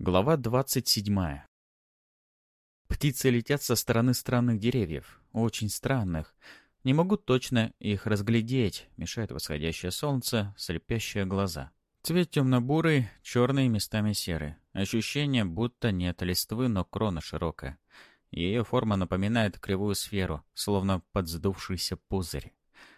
Глава 27. Птицы летят со стороны странных деревьев, очень странных. Не могу точно их разглядеть, мешает восходящее солнце, слепящие глаза. Цвет темно-бурый, черный, местами серый. Ощущение, будто нет листвы, но крона широкая. Ее форма напоминает кривую сферу, словно подздувшийся пузырь.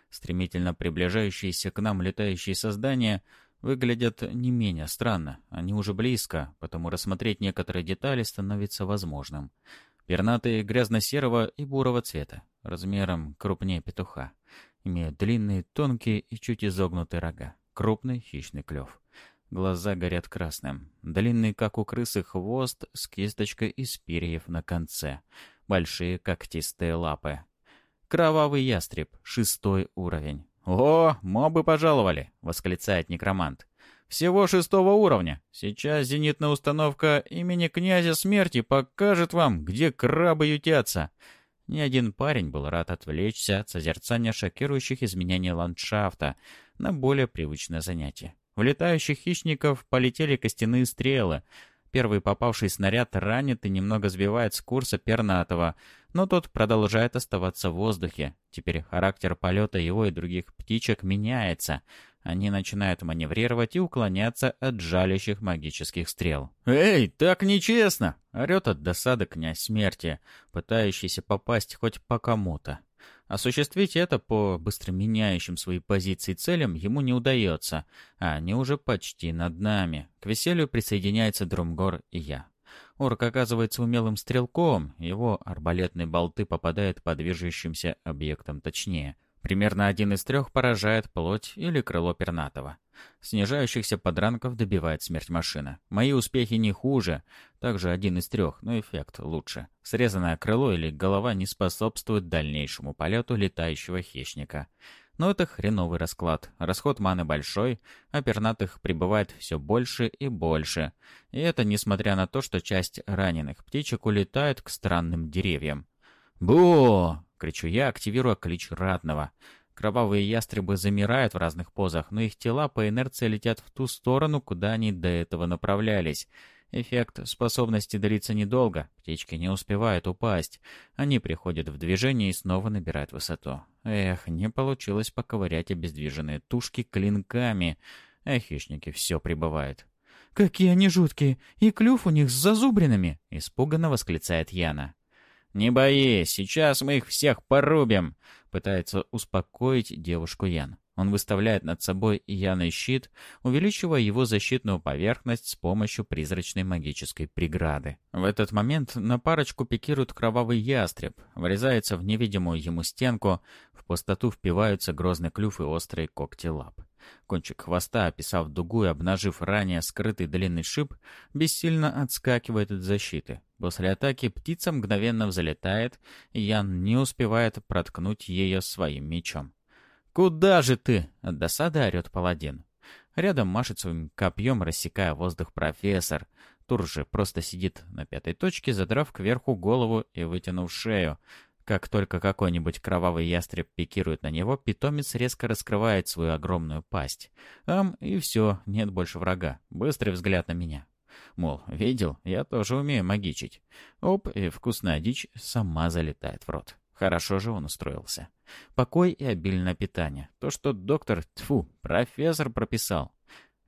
Стремительно приближающиеся к нам летающие создания — выглядят не менее странно. Они уже близко, потому рассмотреть некоторые детали становится возможным. Пернатые грязно-серого и бурого цвета, размером крупнее петуха. Имеют длинные, тонкие и чуть изогнутые рога. Крупный хищный клев. Глаза горят красным. Длинный, как у крысы, хвост с кисточкой из перьев на конце. Большие когтистые лапы. Кровавый ястреб, шестой уровень. «О, мобы пожаловали!» — восклицает некромант. «Всего шестого уровня. Сейчас зенитная установка имени князя смерти покажет вам, где крабы ютятся». Ни один парень был рад отвлечься от созерцания шокирующих изменений ландшафта на более привычное занятие. В летающих хищников полетели костяные стрелы. Первый попавший снаряд ранит и немного сбивает с курса пернатого, но тот продолжает оставаться в воздухе. Теперь характер полета его и других птичек меняется. Они начинают маневрировать и уклоняться от жалящих магических стрел. «Эй, так нечестно!» — орет от досады князь смерти, пытающийся попасть хоть по кому-то. Осуществить это по быстро меняющим свои позиции целям ему не удается, а они уже почти над нами. К веселью присоединяется Друмгор и я. Орк оказывается умелым стрелком, его арбалетные болты попадают по движущимся объектам точнее. Примерно один из трех поражает плоть или крыло пернатого. Снижающихся подранков добивает смерть машина. Мои успехи не хуже, также один из трех, но эффект лучше. Срезанное крыло или голова не способствует дальнейшему полету летающего хищника. Но это хреновый расклад. Расход маны большой, а пернатых прибывает все больше и больше. И это несмотря на то, что часть раненых птичек улетает к странным деревьям. «Бу!» — кричу я, активируя клич ратного. Кровавые ястребы замирают в разных позах, но их тела по инерции летят в ту сторону, куда они до этого направлялись. Эффект способности длится недолго, птички не успевают упасть. Они приходят в движение и снова набирают высоту. Эх, не получилось поковырять обездвиженные тушки клинками. А хищники все прибывают. «Какие они жуткие! И клюв у них с зазубринами!» — испуганно восклицает Яна. «Не боись, сейчас мы их всех порубим!» — пытается успокоить девушку Ян. Он выставляет над собой Яной щит, увеличивая его защитную поверхность с помощью призрачной магической преграды. В этот момент на парочку пикирует кровавый ястреб, врезается в невидимую ему стенку, в пустоту впиваются грозный клюв и острые когти лап. Кончик хвоста, описав дугу и обнажив ранее скрытый длинный шип, бессильно отскакивает от защиты. После атаки птица мгновенно взлетает, и Ян не успевает проткнуть ее своим мечом. «Куда же ты?» — от досады орет паладин. Рядом машет своим копьем, рассекая воздух профессор. Тур же просто сидит на пятой точке, задрав кверху голову и вытянув шею. Как только какой-нибудь кровавый ястреб пикирует на него, питомец резко раскрывает свою огромную пасть. Ам, и все, нет больше врага. Быстрый взгляд на меня. Мол, видел, я тоже умею магичить. Оп, и вкусная дичь сама залетает в рот. Хорошо же он устроился. Покой и обильное питание. То, что доктор, тфу, профессор прописал.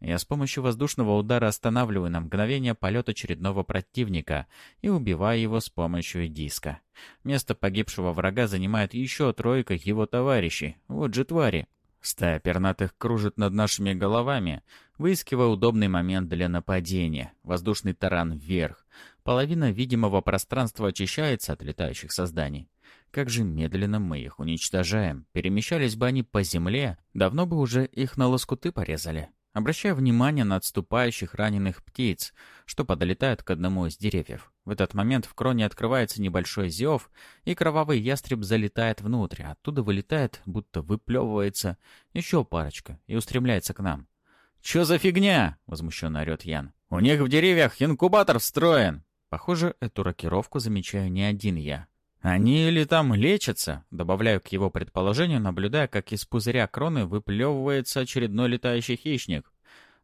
Я с помощью воздушного удара останавливаю на мгновение полет очередного противника и убиваю его с помощью диска. Место погибшего врага занимает еще тройка его товарищей. Вот же твари. Стая пернатых кружит над нашими головами, выискивая удобный момент для нападения. Воздушный таран вверх. Половина видимого пространства очищается от летающих созданий. Как же медленно мы их уничтожаем. Перемещались бы они по земле, давно бы уже их на лоскуты порезали. Обращая внимание на отступающих раненых птиц, что подлетают к одному из деревьев. В этот момент в кроне открывается небольшой зев, и кровавый ястреб залетает внутрь, а оттуда вылетает, будто выплевывается, еще парочка и устремляется к нам. «Чё за фигня?» — возмущенно орёт Ян. «У них в деревьях инкубатор встроен!» Похоже, эту рокировку замечаю не один я. «Они или там лечатся?» Добавляю к его предположению, наблюдая, как из пузыря кроны выплевывается очередной летающий хищник.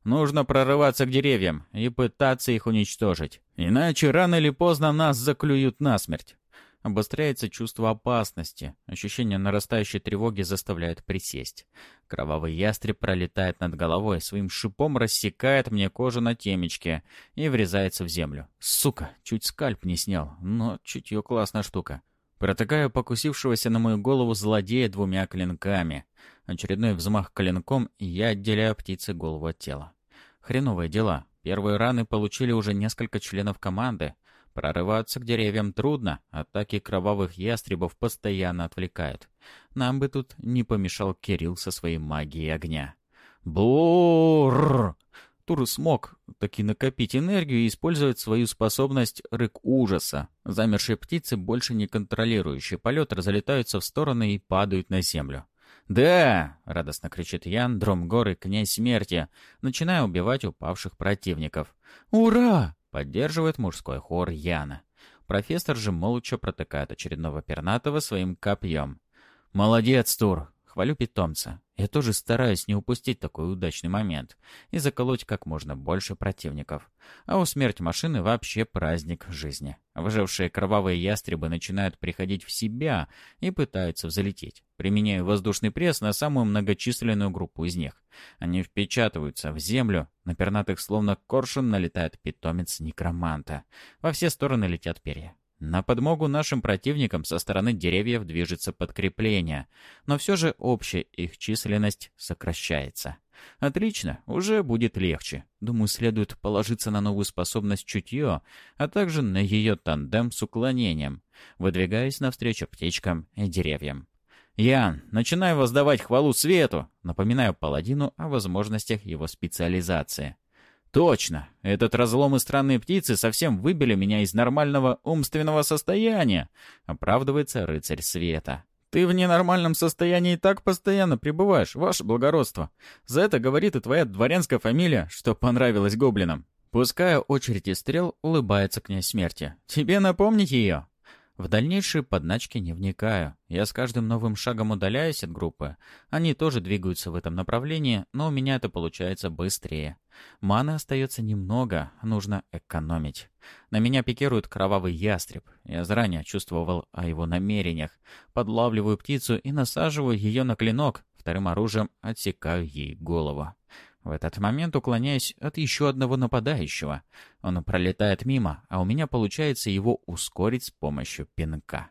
Нужно прорываться к деревьям и пытаться их уничтожить. Иначе рано или поздно нас заклюют насмерть. Обостряется чувство опасности. Ощущение нарастающей тревоги заставляет присесть. Кровавый ястреб пролетает над головой, своим шипом рассекает мне кожу на темечке и врезается в землю. Сука, чуть скальп не снял, но чутье классная штука. Протыкаю покусившегося на мою голову злодея двумя клинками. Очередной взмах клинком, и я отделяю птице голову от тела. Хреновые дела. Первые раны получили уже несколько членов команды. Прорываться к деревьям трудно, атаки кровавых ястребов постоянно отвлекают. Нам бы тут не помешал Кирилл со своей магией огня. Бур! Тур смог таки накопить энергию и использовать свою способность рык ужаса. Замершие птицы, больше не контролирующие полет, разлетаются в стороны и падают на землю. «Да!» — радостно кричит Ян, Дромгор князь смерти, начиная убивать упавших противников. «Ура!» Поддерживает мужской хор Яна. Профессор же молча протыкает очередного пернатого своим копьем. «Молодец, Тур! Хвалю питомца. Я тоже стараюсь не упустить такой удачный момент и заколоть как можно больше противников. А у смерть машины вообще праздник жизни. Выжившие кровавые ястребы начинают приходить в себя и пытаются взлететь. Применяю воздушный пресс на самую многочисленную группу из них. Они впечатываются в землю, на пернатых словно коршун налетает питомец некроманта. Во все стороны летят перья. На подмогу нашим противникам со стороны деревьев движется подкрепление, но все же общая их численность сокращается. Отлично, уже будет легче. Думаю, следует положиться на новую способность чутье, а также на ее тандем с уклонением, выдвигаясь навстречу птичкам и деревьям. «Ян, начинаю воздавать хвалу свету!» Напоминаю паладину о возможностях его специализации. Точно! Этот разлом и странные птицы совсем выбили меня из нормального умственного состояния, оправдывается рыцарь света. Ты в ненормальном состоянии и так постоянно пребываешь, ваше благородство. За это говорит и твоя дворянская фамилия, что понравилась гоблинам. Пуская очередь из стрел, улыбается князь смерти. Тебе напомнить ее? В дальнейшие подначки не вникаю. Я с каждым новым шагом удаляюсь от группы. Они тоже двигаются в этом направлении, но у меня это получается быстрее. Маны остается немного, нужно экономить. На меня пикирует кровавый ястреб. Я заранее чувствовал о его намерениях. Подлавливаю птицу и насаживаю ее на клинок. Вторым оружием отсекаю ей голову. В этот момент уклоняюсь от еще одного нападающего. Он пролетает мимо, а у меня получается его ускорить с помощью пинка.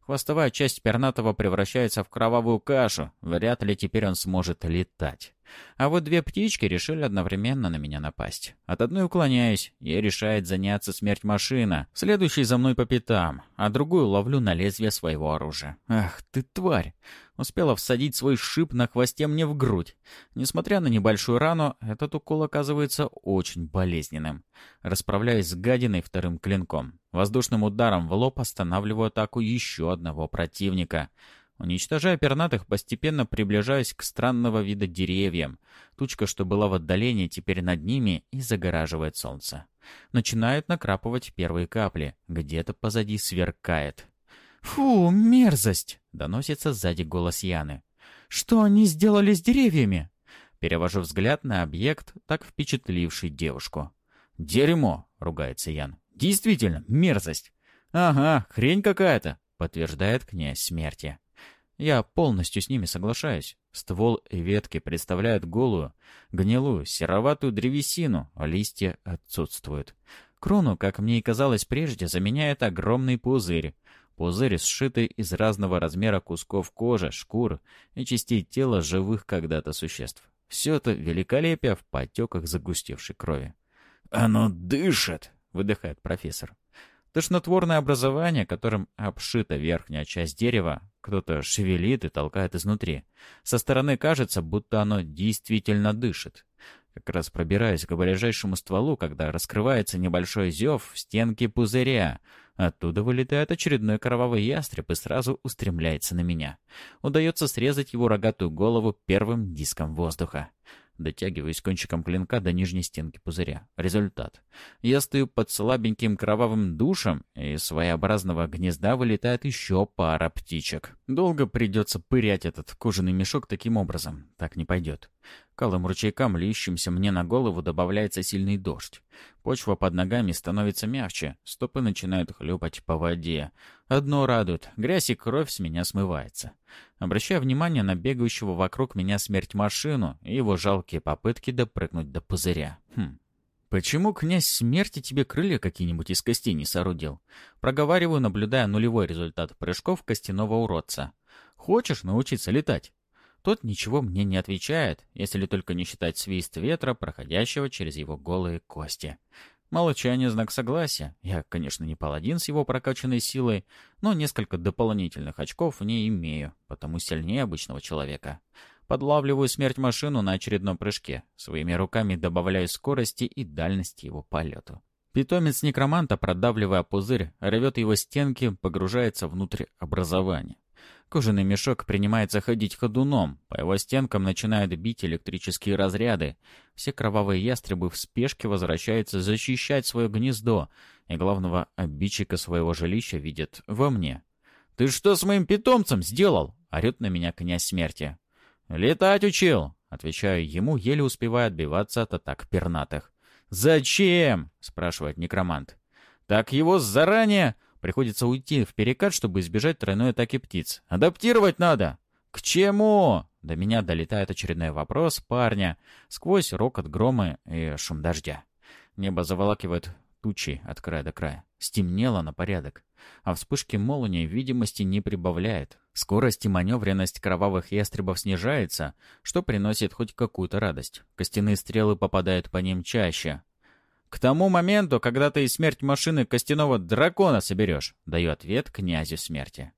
Хвостовая часть пернатого превращается в кровавую кашу. Вряд ли теперь он сможет летать. А вот две птички решили одновременно на меня напасть. От одной уклоняюсь, ей решает заняться смерть машина, следующий за мной по пятам, а другую ловлю на лезвие своего оружия. Ах ты тварь! Успела всадить свой шип на хвосте мне в грудь. Несмотря на небольшую рану, этот укол оказывается очень болезненным. Расправляюсь с гадиной вторым клинком. Воздушным ударом в лоб останавливаю атаку еще одного противника — Уничтожая пернатых, постепенно приближаясь к странного вида деревьям. Тучка, что была в отдалении, теперь над ними и загораживает солнце. Начинают накрапывать первые капли. Где-то позади сверкает. «Фу, мерзость!» — доносится сзади голос Яны. «Что они сделали с деревьями?» Перевожу взгляд на объект, так впечатливший девушку. «Дерьмо!» — ругается Ян. «Действительно, мерзость!» «Ага, хрень какая-то!» — подтверждает князь смерти. Я полностью с ними соглашаюсь. Ствол и ветки представляют голую, гнилую, сероватую древесину, а листья отсутствуют. Крону, как мне и казалось прежде, заменяет огромный пузырь. Пузырь, сшитый из разного размера кусков кожи, шкур и частей тела живых когда-то существ. Все это великолепие в потеках загустевшей крови. «Оно дышит!» — выдыхает профессор. Тошнотворное образование, которым обшита верхняя часть дерева, кто-то шевелит и толкает изнутри. Со стороны кажется, будто оно действительно дышит. Как раз пробираюсь к ближайшему стволу, когда раскрывается небольшой зев в стенке пузыря. Оттуда вылетает очередной кровавый ястреб и сразу устремляется на меня. Удается срезать его рогатую голову первым диском воздуха. Дотягиваюсь кончиком клинка до нижней стенки пузыря. Результат. Я стою под слабеньким кровавым душем, и из своеобразного гнезда вылетает еще пара птичек. Долго придется пырять этот кожаный мешок таким образом. Так не пойдет. Калым ручейкам, льющимся мне на голову, добавляется сильный дождь. Почва под ногами становится мягче, стопы начинают хлюпать по воде. Одно радует — грязь и кровь с меня смывается. Обращаю внимание на бегающего вокруг меня смерть машину и его жалкие попытки допрыгнуть до пузыря. Хм, «Почему князь смерти тебе крылья какие-нибудь из костей не соорудил?» Проговариваю, наблюдая нулевой результат прыжков костяного уродца. «Хочешь научиться летать?» Тот ничего мне не отвечает, если только не считать свист ветра, проходящего через его голые кости. Молчание — знак согласия. Я, конечно, не паладин с его прокачанной силой, но несколько дополнительных очков не имею, потому сильнее обычного человека. Подлавливаю смерть машину на очередном прыжке. Своими руками добавляю скорости и дальности его полету. Питомец некроманта, продавливая пузырь, рвет его стенки, погружается внутрь образования. Кожаный мешок принимается ходить ходуном, по его стенкам начинают бить электрические разряды. Все кровавые ястребы в спешке возвращаются защищать свое гнездо, и главного обидчика своего жилища видят во мне. «Ты что с моим питомцем сделал?» — орет на меня князь смерти. «Летать учил!» — отвечаю ему, еле успевая отбиваться от атак пернатых. «Зачем?» — спрашивает некромант. «Так его заранее...» Приходится уйти в перекат, чтобы избежать тройной атаки птиц. «Адаптировать надо!» «К чему?» До меня долетает очередной вопрос парня сквозь рокот грома и шум дождя. Небо заволакивает тучи от края до края. Стемнело на порядок. А вспышки молнии видимости не прибавляет. Скорость и маневренность кровавых ястребов снижается, что приносит хоть какую-то радость. Костяные стрелы попадают по ним чаще. «К тому моменту, когда ты из смерть машины костяного дракона соберешь», даю ответ князю смерти.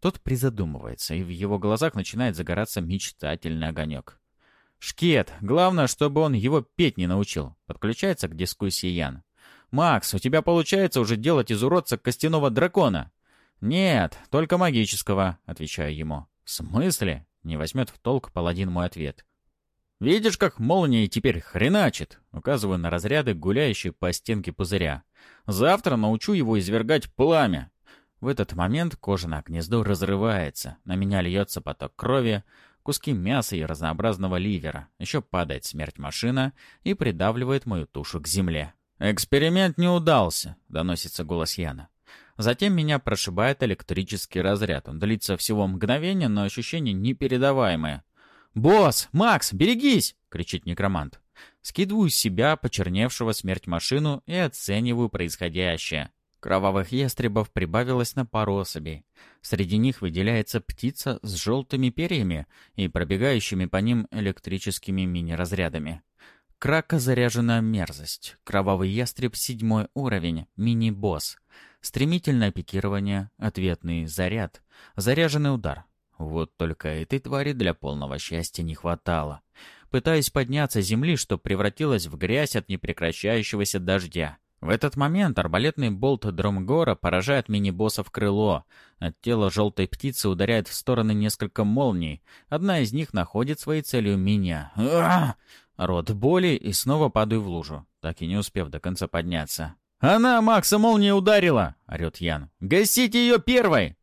Тот призадумывается, и в его глазах начинает загораться мечтательный огонек. «Шкет, главное, чтобы он его петь не научил», подключается к дискуссии Ян. «Макс, у тебя получается уже делать из уродца костяного дракона?» «Нет, только магического», — отвечаю ему. «В смысле?» — не возьмет в толк паладин мой ответ. «Видишь, как молния теперь хреначит?» — указываю на разряды, гуляющие по стенке пузыря. «Завтра научу его извергать пламя». В этот момент кожаное гнездо разрывается, на меня льется поток крови, куски мяса и разнообразного ливера. Еще падает смерть машина и придавливает мою тушу к земле. «Эксперимент не удался», — доносится голос Яна. Затем меня прошибает электрический разряд. Он длится всего мгновение, но ощущение непередаваемое. «Босс! Макс, берегись!» — кричит некромант. Скидываю с себя почерневшего смерть машину и оцениваю происходящее. Кровавых ястребов прибавилось на пару особей. Среди них выделяется птица с желтыми перьями и пробегающими по ним электрическими мини-разрядами. Крака заряжена мерзость. Кровавый ястреб седьмой уровень, мини-босс. Стремительное пикирование, ответный заряд, заряженный удар. Вот только этой твари для полного счастья не хватало. Пытаясь подняться с земли, что превратилось в грязь от непрекращающегося дождя. В этот момент арбалетный болт Дромгора поражает мини-босса в крыло. От тела желтой птицы ударяет в стороны несколько молний. Одна из них находит своей целью меня. А! Рот боли и снова падаю в лужу, так и не успев до конца подняться. «Она Макса молния ударила!» — орет Ян. «Гасите ее первой!»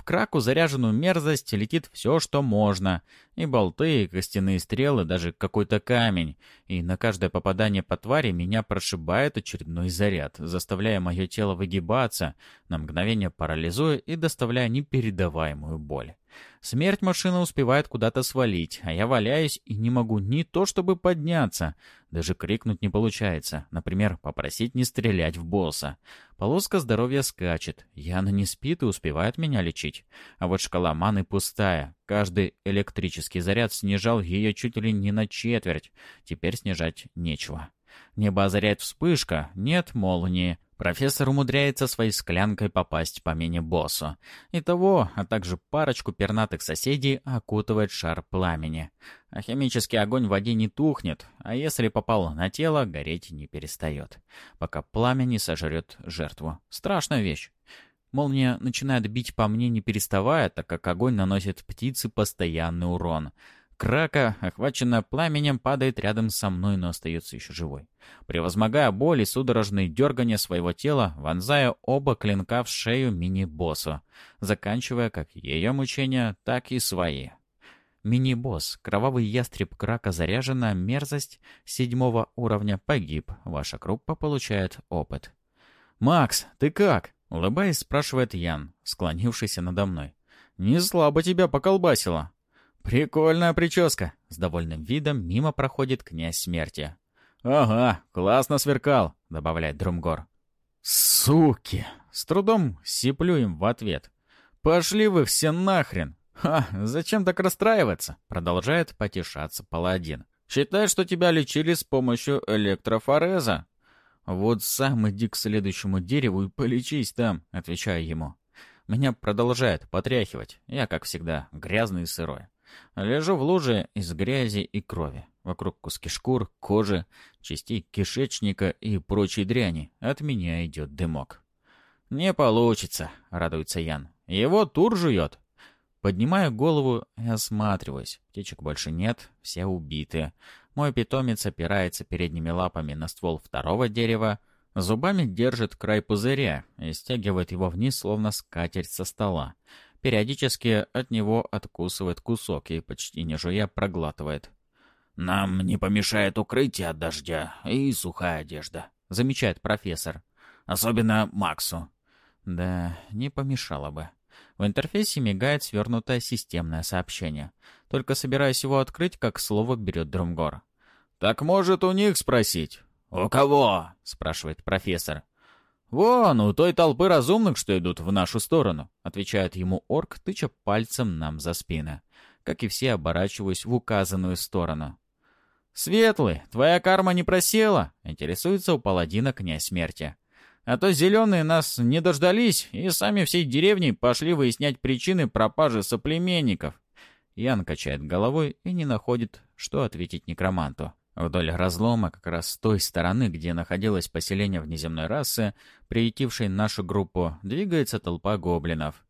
В краку заряженную мерзость летит все, что можно. И болты, и костяные стрелы, даже какой-то камень. И на каждое попадание по твари меня прошибает очередной заряд, заставляя мое тело выгибаться, на мгновение парализуя и доставляя непередаваемую боль. Смерть машины успевает куда-то свалить, а я валяюсь и не могу ни то чтобы подняться. Даже крикнуть не получается. Например, попросить не стрелять в босса. Полоска здоровья скачет. Яна не спит и успевает меня лечить. А вот шкала маны пустая. Каждый электрический заряд снижал ее чуть ли не на четверть. Теперь снижать нечего. Небо озаряет вспышка, нет молнии. Профессор умудряется своей склянкой попасть по мини-боссу. И того, а также парочку пернатых соседей окутывает шар пламени. А химический огонь в воде не тухнет, а если попал на тело, гореть не перестает. Пока пламя не сожрет жертву. Страшная вещь. Молния начинает бить по мне не переставая, так как огонь наносит птице постоянный урон. Крака, охваченная пламенем, падает рядом со мной, но остается еще живой. Превозмогая боль и судорожные дергания своего тела, вонзая оба клинка в шею мини-боссу, заканчивая как ее мучения, так и свои. Мини-босс, кровавый ястреб Крака заряжена, мерзость седьмого уровня погиб. Ваша группа получает опыт. «Макс, ты как?» — улыбаясь, спрашивает Ян, склонившийся надо мной. «Не слабо тебя поколбасило». «Прикольная прическа!» — с довольным видом мимо проходит князь смерти. «Ага, классно сверкал!» — добавляет Друмгор. «Суки!» — с трудом сиплю им в ответ. «Пошли вы все нахрен!» «Ха, зачем так расстраиваться?» — продолжает потешаться паладин. «Считай, что тебя лечили с помощью электрофореза». «Вот сам иди к следующему дереву и полечись там», — отвечаю ему. Меня продолжает потряхивать. Я, как всегда, грязный и сырой. Лежу в луже из грязи и крови. Вокруг куски шкур, кожи, частей кишечника и прочей дряни. От меня идет дымок. «Не получится», — радуется Ян. «Его тур жует». Поднимаю голову и осматриваюсь. Птичек больше нет, все убиты. Мой питомец опирается передними лапами на ствол второго дерева, зубами держит край пузыря и стягивает его вниз, словно скатерть со стола. Периодически от него откусывает кусок и, почти не жуя, проглатывает. «Нам не помешает укрытие от дождя и сухая одежда», — замечает профессор. «Особенно Максу». «Да, не помешало бы». В интерфейсе мигает свернутое системное сообщение. Только собираюсь его открыть, как слово берет Друмгор. «Так может у них спросить?» «У кого?» — спрашивает профессор. «Вон, у той толпы разумных, что идут в нашу сторону», — отвечает ему орк, тыча пальцем нам за спины. Как и все, оборачиваюсь в указанную сторону. «Светлый, твоя карма не просела?» — интересуется у паладина князь смерти. «А то зеленые нас не дождались и сами всей деревней пошли выяснять причины пропажи соплеменников». Ян качает головой и не находит, что ответить некроманту. Вдоль разлома, как раз с той стороны, где находилось поселение внеземной расы, приютившей нашу группу, двигается толпа гоблинов.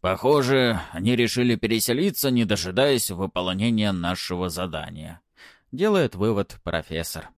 «Похоже, они решили переселиться, не дожидаясь выполнения нашего задания», — делает вывод профессор.